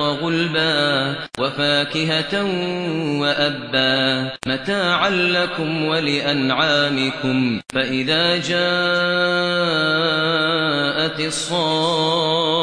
غلبا وفاكهة وأبا متاعا لكم ولأنعامكم فإذا جاءت الصاخة